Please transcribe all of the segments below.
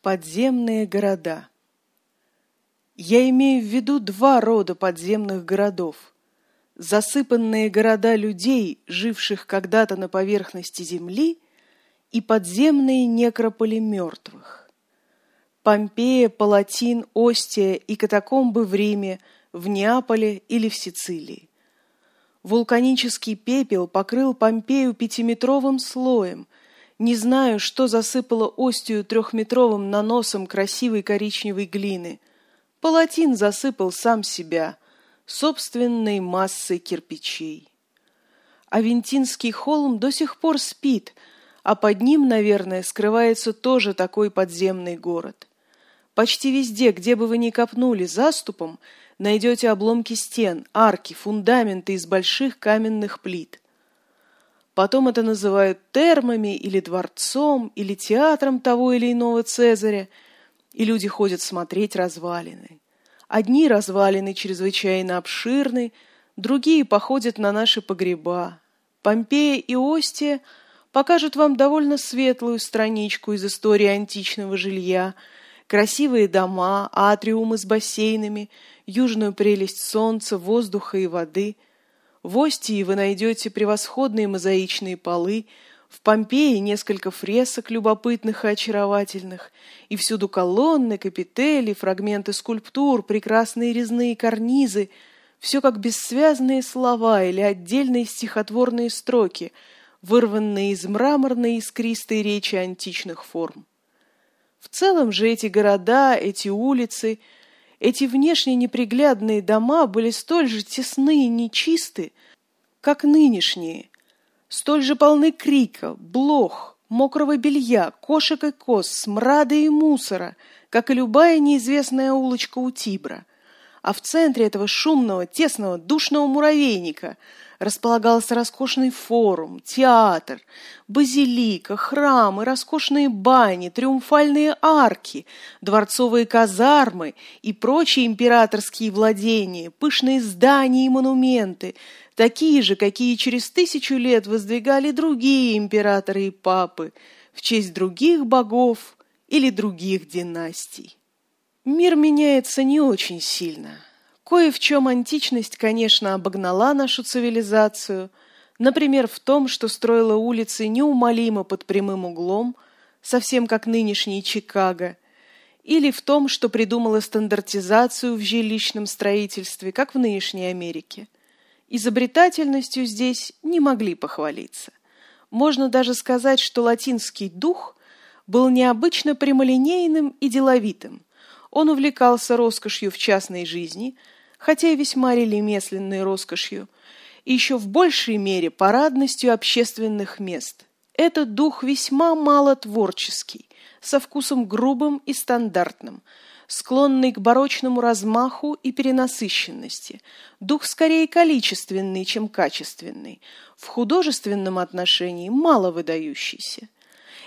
Подземные города Я имею в виду два рода подземных городов. Засыпанные города людей, живших когда-то на поверхности земли, и подземные некрополи мертвых. Помпея, Палатин, Остия и катакомбы в Риме, в Неаполе или в Сицилии. Вулканический пепел покрыл Помпею пятиметровым слоем – не знаю, что засыпало остью трехметровым наносом красивой коричневой глины. Палатин засыпал сам себя, собственной массой кирпичей. Авентинский холм до сих пор спит, а под ним, наверное, скрывается тоже такой подземный город. Почти везде, где бы вы ни копнули заступом, найдете обломки стен, арки, фундаменты из больших каменных плит – Потом это называют термами или дворцом, или театром того или иного Цезаря, и люди ходят смотреть развалины. Одни развалины чрезвычайно обширны, другие походят на наши погреба. Помпея и Остия покажут вам довольно светлую страничку из истории античного жилья, красивые дома, атриумы с бассейнами, южную прелесть солнца, воздуха и воды – в Остии вы найдете превосходные мозаичные полы, в Помпее несколько фресок любопытных и очаровательных, и всюду колонны, капители, фрагменты скульптур, прекрасные резные карнизы, все как бессвязные слова или отдельные стихотворные строки, вырванные из мраморной искристой речи античных форм. В целом же эти города, эти улицы — эти внешне неприглядные дома были столь же тесны и нечисты, как нынешние, столь же полны крика, блох, мокрого белья, кошек и коз, смрада и мусора, как и любая неизвестная улочка у Тибра. А в центре этого шумного, тесного, душного муравейника – располагался роскошный форум, театр, базилика, храмы, роскошные бани, триумфальные арки, дворцовые казармы и прочие императорские владения, пышные здания и монументы, такие же, какие через тысячу лет воздвигали другие императоры и папы в честь других богов или других династий. Мир меняется не очень сильно – Кое в чем античность, конечно, обогнала нашу цивилизацию, например, в том, что строила улицы неумолимо под прямым углом, совсем как нынешний Чикаго, или в том, что придумала стандартизацию в жилищном строительстве, как в нынешней Америке. Изобретательностью здесь не могли похвалиться. Можно даже сказать, что латинский дух был необычно прямолинейным и деловитым. Он увлекался роскошью в частной жизни – хотя и весьма ремесленной роскошью, и еще в большей мере парадностью общественных мест. Этот дух весьма малотворческий, со вкусом грубым и стандартным, склонный к барочному размаху и перенасыщенности, дух скорее количественный, чем качественный, в художественном отношении мало выдающийся.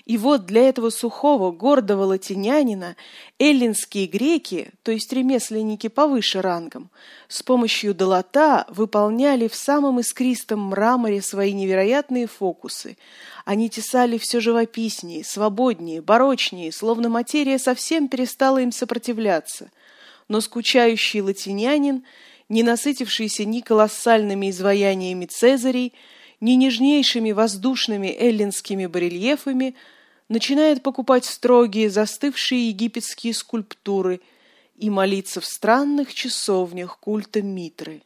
И вот для этого сухого, гордого латинянина эллинские греки, то есть ремесленники повыше рангом, с помощью долота выполняли в самом искристом мраморе свои невероятные фокусы. Они тесали все живописнее, свободнее, барочнее, словно материя совсем перестала им сопротивляться. Но скучающий латинянин, не насытившийся ни колоссальными изваяниями Цезарей, ни нежнейшими воздушными эллинскими барельефами, начинает покупать строгие застывшие египетские скульптуры и молиться в странных часовнях культа Митры.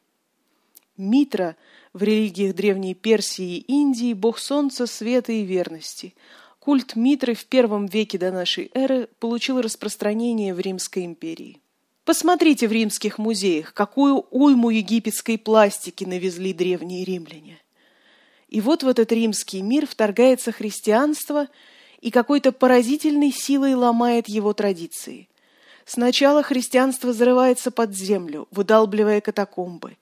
Митра в религиях Древней Персии и Индии – бог солнца, света и верности. Культ Митры в первом веке до нашей эры получил распространение в Римской империи. Посмотрите в римских музеях, какую уйму египетской пластики навезли древние римляне. И вот в этот римский мир вторгается христианство и какой-то поразительной силой ломает его традиции. Сначала христианство зарывается под землю, выдалбливая катакомбы.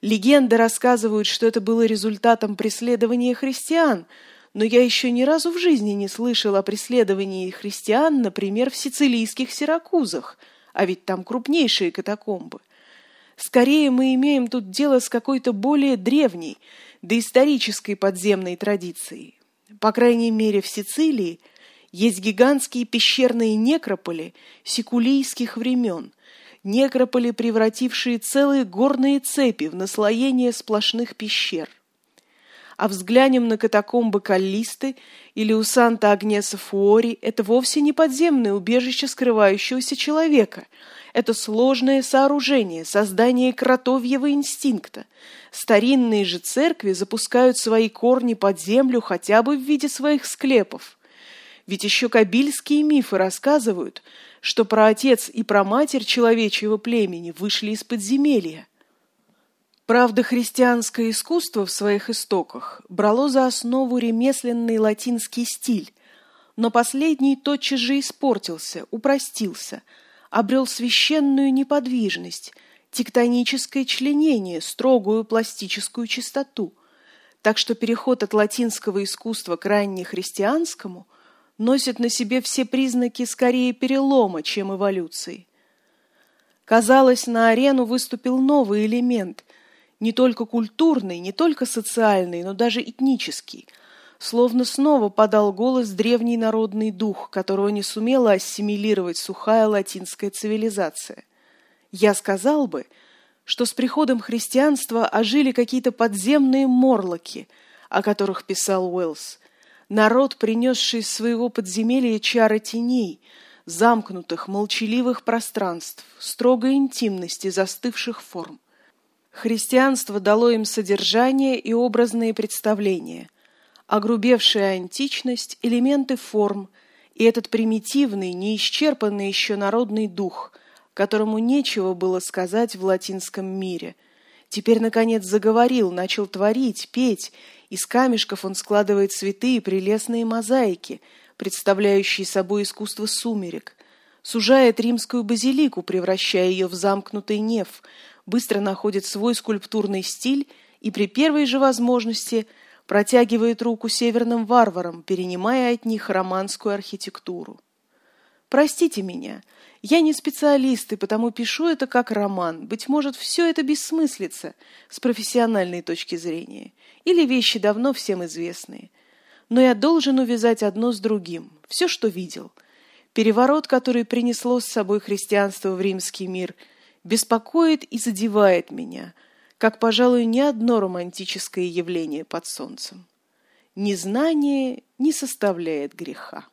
Легенды рассказывают, что это было результатом преследования христиан, но я еще ни разу в жизни не слышал о преследовании христиан, например, в сицилийских Сиракузах, а ведь там крупнейшие катакомбы. Скорее мы имеем тут дело с какой-то более древней, доисторической подземной традицией. По крайней мере, в Сицилии Есть гигантские пещерные некрополи секулийских времен, некрополи, превратившие целые горные цепи в наслоение сплошных пещер. А взглянем на катакомбы Каллисты или у Санта-Агнеса Фуори, это вовсе не подземное убежище скрывающегося человека. Это сложное сооружение, создание кротовьего инстинкта. Старинные же церкви запускают свои корни под землю хотя бы в виде своих склепов. Ведь еще кабильские мифы рассказывают – что про отец и про матерь человечьего племени вышли из подземелья. Правда, христианское искусство в своих истоках брало за основу ремесленный латинский стиль, но последний тотчас же испортился, упростился, обрел священную неподвижность, тектоническое членение, строгую пластическую чистоту. Так что переход от латинского искусства к раннехристианскому – носит на себе все признаки скорее перелома, чем эволюции. Казалось, на арену выступил новый элемент, не только культурный, не только социальный, но даже этнический. Словно снова подал голос древний народный дух, которого не сумела ассимилировать сухая латинская цивилизация. Я сказал бы, что с приходом христианства ожили какие-то подземные морлоки, о которых писал Уэллс, народ, принесший из своего подземелья чары теней, замкнутых, молчаливых пространств, строгой интимности застывших форм. Христианство дало им содержание и образные представления, огрубевшая античность, элементы форм и этот примитивный, неисчерпанный еще народный дух, которому нечего было сказать в латинском мире – Теперь, наконец, заговорил, начал творить, петь. Из камешков он складывает цветы прелестные мозаики, представляющие собой искусство сумерек. Сужает римскую базилику, превращая ее в замкнутый неф, быстро находит свой скульптурный стиль и при первой же возможности протягивает руку северным варварам, перенимая от них романскую архитектуру. Простите меня, я не специалист, и потому пишу это как роман. Быть может, все это бессмыслица с профессиональной точки зрения. Или вещи давно всем известные. Но я должен увязать одно с другим. Все, что видел. Переворот, который принесло с собой христианство в римский мир, беспокоит и задевает меня, как, пожалуй, ни одно романтическое явление под солнцем. Незнание не составляет греха.